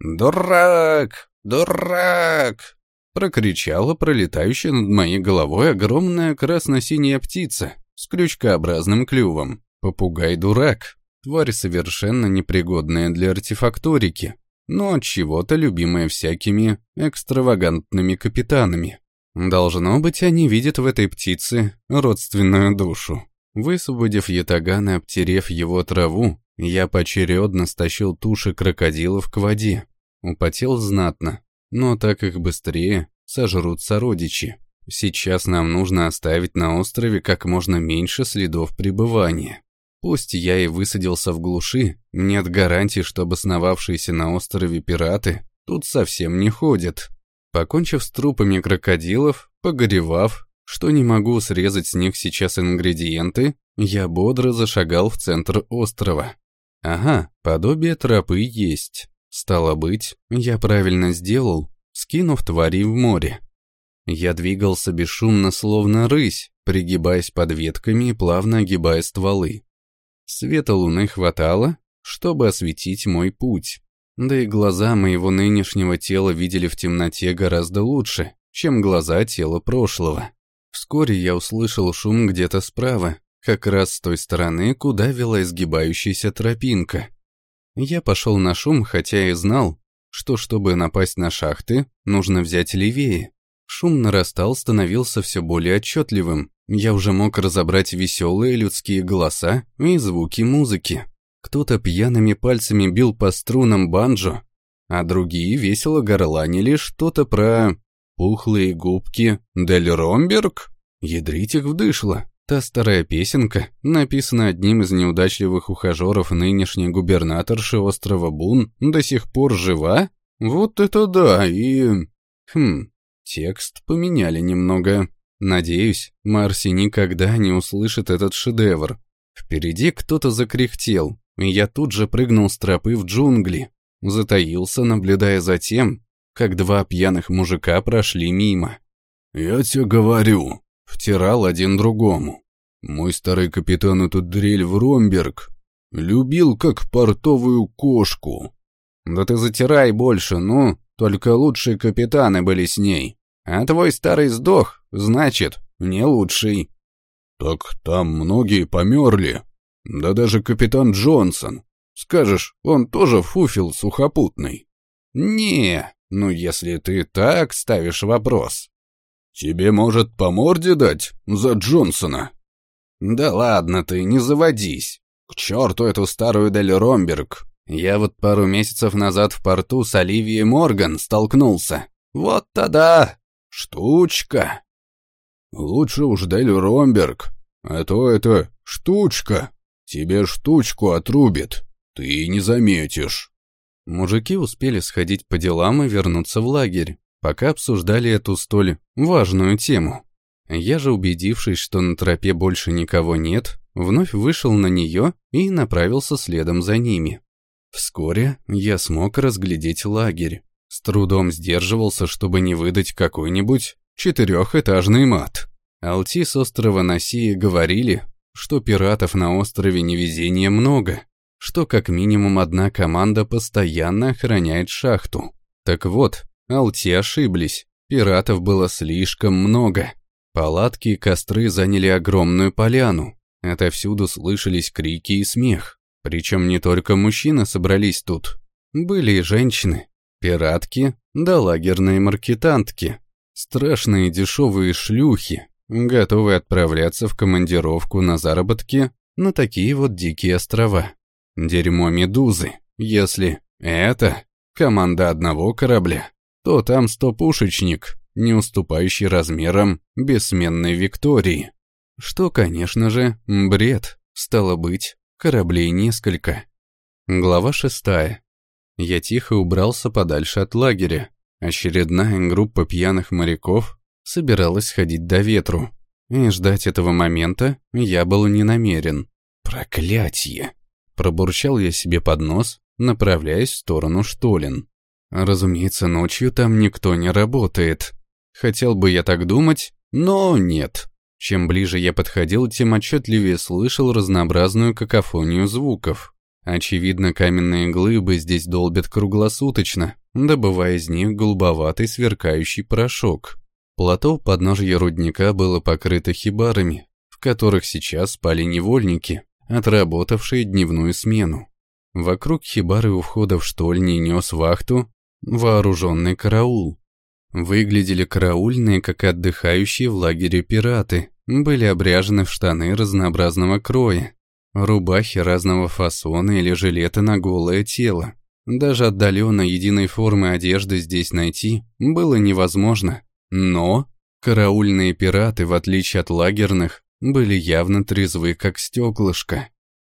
«Дурак! Дурак!» Прокричала пролетающая над моей головой огромная красно-синяя птица с крючкообразным клювом. Попугай-дурак. Тварь совершенно непригодная для артефакторики но от чего-то любимая всякими экстравагантными капитанами. Должно быть, они видят в этой птице родственную душу. Высвободив ятаган и обтерев его траву, я поочередно стащил туши крокодилов к воде. Употел знатно, но так их быстрее сожрут сородичи. Сейчас нам нужно оставить на острове как можно меньше следов пребывания. Пусть я и высадился в глуши, нет гарантии, что обосновавшиеся на острове пираты тут совсем не ходят. Покончив с трупами крокодилов, погоревав, что не могу срезать с них сейчас ингредиенты, я бодро зашагал в центр острова. Ага, подобие тропы есть. Стало быть, я правильно сделал, скинув тварей в море. Я двигался бесшумно, словно рысь, пригибаясь под ветками и плавно огибая стволы. Света луны хватало, чтобы осветить мой путь. Да и глаза моего нынешнего тела видели в темноте гораздо лучше, чем глаза тела прошлого. Вскоре я услышал шум где-то справа, как раз с той стороны, куда вела изгибающаяся тропинка. Я пошел на шум, хотя и знал, что чтобы напасть на шахты, нужно взять левее. Шум нарастал, становился все более отчетливым. Я уже мог разобрать веселые людские голоса и звуки музыки. Кто-то пьяными пальцами бил по струнам банджо, а другие весело горланили что-то про пухлые губки Дель Ромберг. Ядрить их. Та старая песенка, написанная одним из неудачливых ухажеров нынешней губернаторши острова Бун, до сих пор жива? Вот это да, и... Хм, текст поменяли немного. Надеюсь, Марси никогда не услышит этот шедевр. Впереди кто-то закряхтел, и я тут же прыгнул с тропы в джунгли. Затаился, наблюдая за тем, как два пьяных мужика прошли мимо. «Я тебе говорю», — втирал один другому. «Мой старый капитан этот дрель в Ромберг любил как портовую кошку». «Да ты затирай больше, ну, только лучшие капитаны были с ней. А твой старый сдох, Значит, не лучший. Так там многие померли. Да даже капитан Джонсон. Скажешь, он тоже фуфел сухопутный. Не, ну если ты так ставишь вопрос. Тебе, может, по морде дать за Джонсона? Да ладно ты, не заводись. К черту эту старую Дель Ромберг. Я вот пару месяцев назад в порту с Оливией Морган столкнулся. Вот тогда штучка. Лучше уж Дель Ромберг, а то это штучка. Тебе штучку отрубит, ты не заметишь. Мужики успели сходить по делам и вернуться в лагерь, пока обсуждали эту столь важную тему. Я же, убедившись, что на тропе больше никого нет, вновь вышел на нее и направился следом за ними. Вскоре я смог разглядеть лагерь. С трудом сдерживался, чтобы не выдать какой-нибудь четырехэтажный мат. Алти с острова Носии говорили, что пиратов на острове невезения много, что как минимум одна команда постоянно охраняет шахту. Так вот, Алти ошиблись, пиратов было слишком много. Палатки и костры заняли огромную поляну. Отовсюду слышались крики и смех. Причем не только мужчины собрались тут. Были и женщины, пиратки да лагерные маркетантки. Страшные дешевые шлюхи, готовые отправляться в командировку на заработки на такие вот дикие острова. Дерьмо медузы. Если это команда одного корабля, то там стопушечник, не уступающий размерам бессменной Виктории. Что, конечно же, бред. Стало быть, кораблей несколько. Глава шестая. Я тихо убрался подальше от лагеря. Очередная группа пьяных моряков собиралась ходить до ветру. И ждать этого момента я был не намерен. Проклятье! Пробурчал я себе под нос, направляясь в сторону Штолин. Разумеется, ночью там никто не работает. Хотел бы я так думать, но нет. Чем ближе я подходил, тем отчетливее слышал разнообразную какофонию звуков. Очевидно, каменные глыбы здесь долбят круглосуточно, добывая из них голубоватый сверкающий порошок. Плато подножья рудника было покрыто хибарами, в которых сейчас спали невольники, отработавшие дневную смену. Вокруг хибары у входа в штольни нес вахту вооруженный караул. Выглядели караульные, как отдыхающие в лагере пираты, были обряжены в штаны разнообразного кроя, рубахи разного фасона или жилеты на голое тело. Даже отдаленно единой формы одежды здесь найти было невозможно. Но караульные пираты, в отличие от лагерных, были явно трезвы, как стеклышко.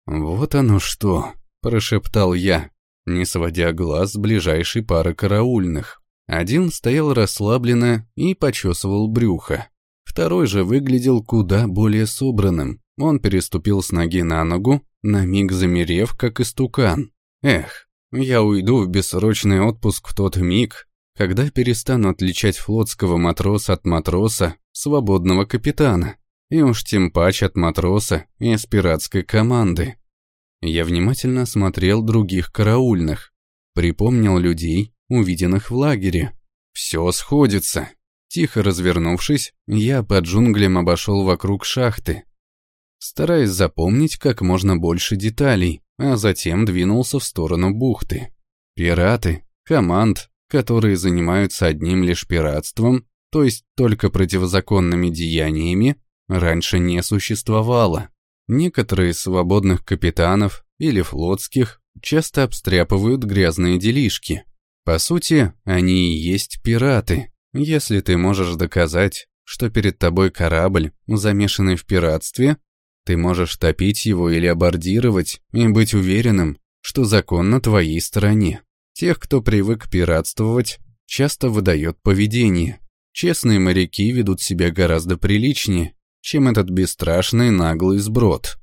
«Вот оно что!» – прошептал я, не сводя глаз с ближайшей пары караульных. Один стоял расслабленно и почесывал брюхо. Второй же выглядел куда более собранным. Он переступил с ноги на ногу, на миг замерев, как истукан. Эх, я уйду в бессрочный отпуск в тот миг, когда перестану отличать флотского матроса от матроса, свободного капитана, и уж тем паче от матроса из пиратской команды. Я внимательно смотрел других караульных, припомнил людей, увиденных в лагере. Все сходится. Тихо развернувшись, я под джунглям обошел вокруг шахты, стараясь запомнить как можно больше деталей, а затем двинулся в сторону бухты. Пираты, команд, которые занимаются одним лишь пиратством, то есть только противозаконными деяниями, раньше не существовало. Некоторые свободных капитанов или флотских часто обстряпывают грязные делишки. По сути, они и есть пираты, если ты можешь доказать, что перед тобой корабль, замешанный в пиратстве, ты можешь топить его или абордировать и быть уверенным, что закон на твоей стороне. Тех, кто привык пиратствовать, часто выдает поведение. Честные моряки ведут себя гораздо приличнее, чем этот бесстрашный наглый сброд.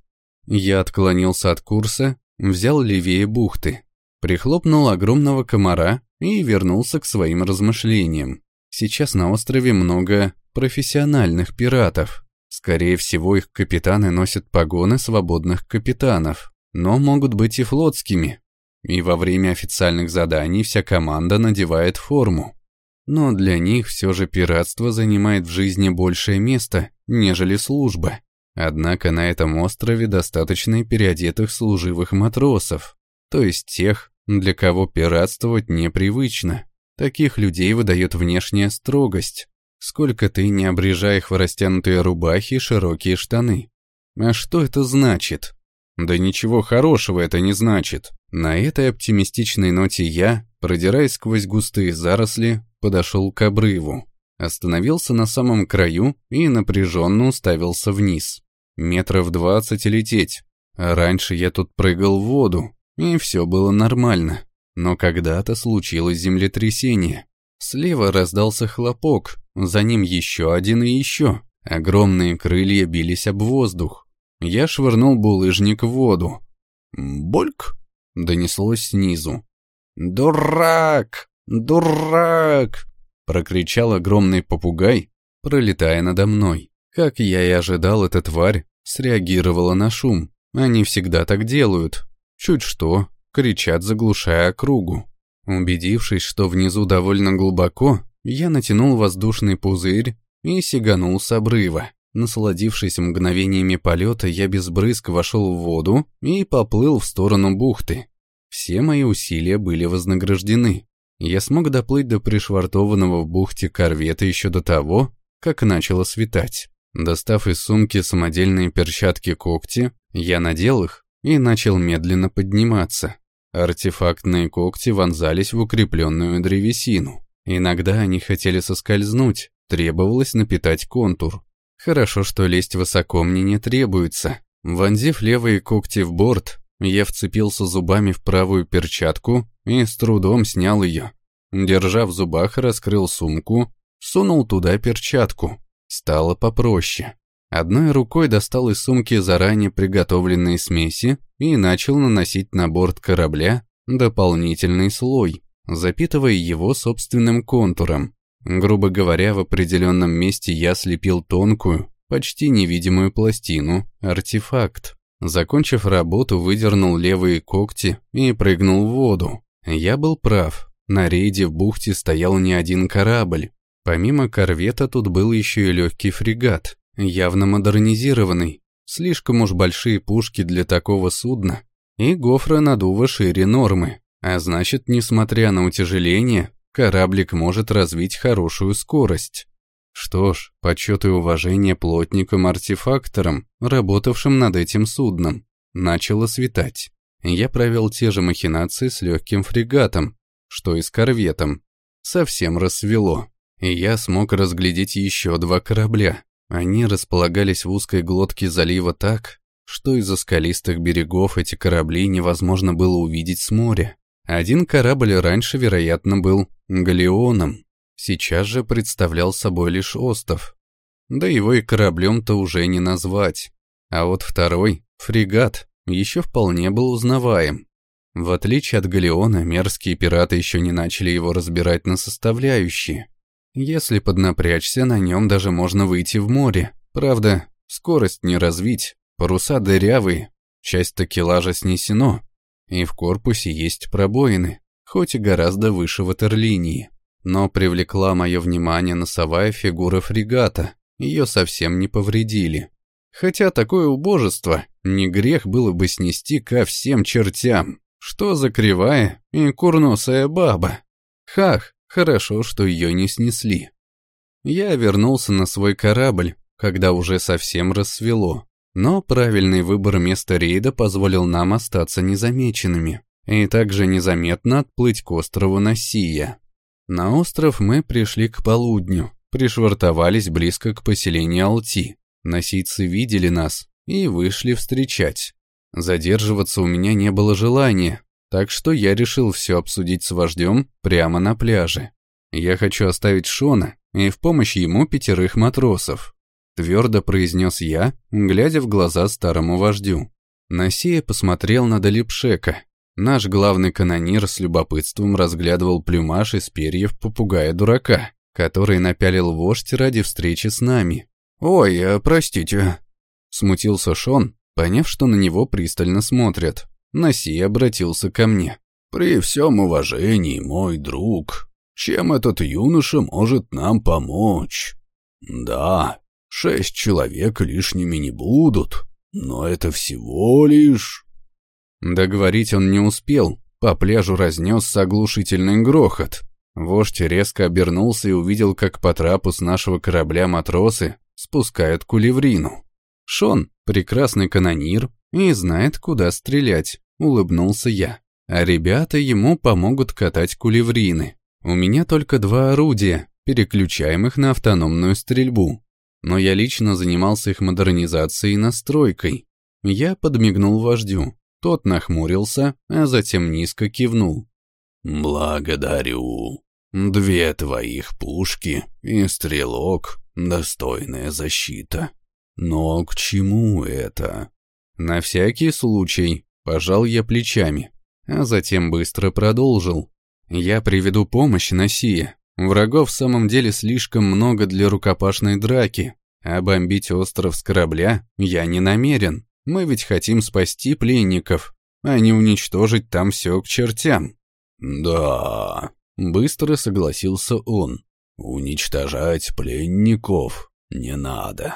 Я отклонился от курса, взял левее бухты, прихлопнул огромного комара и вернулся к своим размышлениям. Сейчас на острове много профессиональных пиратов. Скорее всего, их капитаны носят погоны свободных капитанов, но могут быть и флотскими. И во время официальных заданий вся команда надевает форму. Но для них все же пиратство занимает в жизни большее место, нежели служба. Однако на этом острове достаточно переодетых служивых матросов, то есть тех, для кого пиратствовать непривычно. Таких людей выдает внешняя строгость. Сколько ты не обрежай их в растянутые рубахи и широкие штаны. А что это значит? Да ничего хорошего это не значит. На этой оптимистичной ноте я, продираясь сквозь густые заросли, подошел к обрыву. Остановился на самом краю и напряженно уставился вниз. Метров двадцать лететь. раньше я тут прыгал в воду, и все было нормально. Но когда-то случилось землетрясение. Слева раздался хлопок, за ним еще один и еще. Огромные крылья бились об воздух. Я швырнул булыжник в воду. «Больк!» — донеслось снизу. «Дурак! Дурак!» — прокричал огромный попугай, пролетая надо мной. Как я и ожидал, эта тварь среагировала на шум. Они всегда так делают. Чуть что, кричат, заглушая округу. Убедившись, что внизу довольно глубоко, я натянул воздушный пузырь и сиганул с обрыва. Насладившись мгновениями полета, я без брызг вошел в воду и поплыл в сторону бухты. Все мои усилия были вознаграждены. Я смог доплыть до пришвартованного в бухте корвета еще до того, как начало светать. Достав из сумки самодельные перчатки-когти, я надел их и начал медленно подниматься. Артефактные когти вонзались в укрепленную древесину. Иногда они хотели соскользнуть, требовалось напитать контур. Хорошо, что лезть высоко мне не требуется. Вонзив левые когти в борт, я вцепился зубами в правую перчатку и с трудом снял ее. Держа в зубах, раскрыл сумку, сунул туда перчатку. Стало попроще. Одной рукой достал из сумки заранее приготовленные смеси и начал наносить на борт корабля дополнительный слой, запитывая его собственным контуром. Грубо говоря, в определенном месте я слепил тонкую, почти невидимую пластину, артефакт. Закончив работу, выдернул левые когти и прыгнул в воду. Я был прав. На рейде в бухте стоял не один корабль. Помимо корвета тут был еще и легкий фрегат, явно модернизированный. Слишком уж большие пушки для такого судна. И гофра надува шире нормы. А значит, несмотря на утяжеление, кораблик может развить хорошую скорость. Что ж, почет и уважение плотникам-артефакторам, работавшим над этим судном. Начало светать. Я провел те же махинации с легким фрегатом, что и с корветом. Совсем рассвело, и я смог разглядеть еще два корабля. Они располагались в узкой глотке залива так, что из-за скалистых берегов эти корабли невозможно было увидеть с моря. Один корабль раньше, вероятно, был галеоном, сейчас же представлял собой лишь остов. Да его и кораблем-то уже не назвать. А вот второй, фрегат, еще вполне был узнаваем. В отличие от галеона, мерзкие пираты еще не начали его разбирать на составляющие. Если поднапрячься, на нем даже можно выйти в море. Правда, скорость не развить, паруса дырявые, часть такелажа снесено, и в корпусе есть пробоины, хоть и гораздо выше ватерлинии. Но привлекла мое внимание носовая фигура фрегата, ее совсем не повредили. Хотя такое убожество не грех было бы снести ко всем чертям. Что за кривая и курносая баба? Хах, хорошо, что ее не снесли. Я вернулся на свой корабль, когда уже совсем рассвело. Но правильный выбор места рейда позволил нам остаться незамеченными и также незаметно отплыть к острову Насия. На остров мы пришли к полудню, пришвартовались близко к поселению Алти. Носийцы видели нас и вышли встречать. Задерживаться у меня не было желания, так что я решил все обсудить с вождем прямо на пляже. Я хочу оставить Шона и в помощь ему пятерых матросов. Твердо произнес я, глядя в глаза старому вождю. Насия посмотрел на Далипшека. Наш главный канонир с любопытством разглядывал плюмаж из перьев попугая-дурака, который напялил вождь ради встречи с нами. «Ой, а, простите», — смутился Шон, поняв, что на него пристально смотрят. Насия обратился ко мне. «При всем уважении, мой друг, чем этот юноша может нам помочь?» «Да, Шесть человек лишними не будут, но это всего лишь...» Договорить он не успел, по пляжу разнесся оглушительный грохот. Вождь резко обернулся и увидел, как по трапу с нашего корабля матросы спускают кулеврину. Шон — прекрасный канонир и знает, куда стрелять, улыбнулся я. А ребята ему помогут катать кулеврины. У меня только два орудия, переключаемых на автономную стрельбу но я лично занимался их модернизацией и настройкой. Я подмигнул вождю. Тот нахмурился, а затем низко кивнул. «Благодарю. Две твоих пушки и стрелок — достойная защита. Но к чему это?» «На всякий случай», — пожал я плечами, а затем быстро продолжил. «Я приведу помощь на. Врагов в самом деле слишком много для рукопашной драки, А бомбить остров с корабля я не намерен. Мы ведь хотим спасти пленников, а не уничтожить там все к чертям». «Да», — быстро согласился он. «Уничтожать пленников не надо».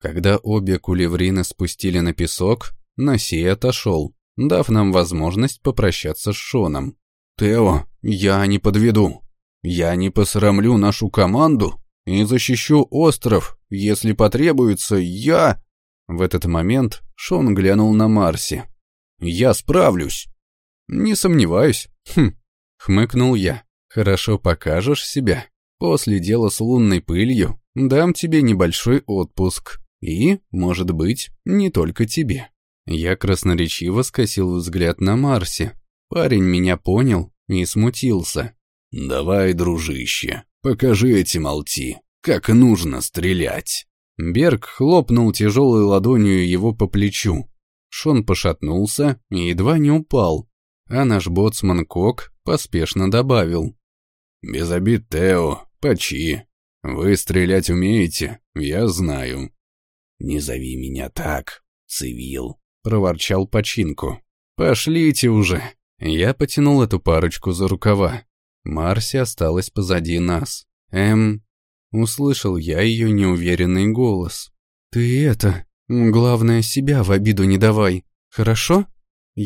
Когда обе кулеврины спустили на песок, Насей отошел, дав нам возможность попрощаться с Шоном. «Тео, я не подведу. Я не посрамлю нашу команду и защищу остров. Если потребуется, я...» В этот момент Шон глянул на Марси. «Я справлюсь». «Не сомневаюсь». «Хм», — хмыкнул я. «Хорошо покажешь себя. После дела с лунной пылью дам тебе небольшой отпуск. И, может быть, не только тебе». Я красноречиво скосил взгляд на Марси. Парень меня понял и смутился. «Давай, дружище, покажи этим алти, как нужно стрелять». Берг хлопнул тяжелой ладонью его по плечу. Шон пошатнулся и едва не упал, а наш боцман Кок поспешно добавил. «Без обид, Тео, почи. Вы стрелять умеете, я знаю». «Не зови меня так, цивил», — проворчал починку. «Пошлите уже». Я потянул эту парочку за рукава. Марси осталась позади нас. «Эм...» Услышал я ее неуверенный голос. «Ты это... Главное, себя в обиду не давай, хорошо?»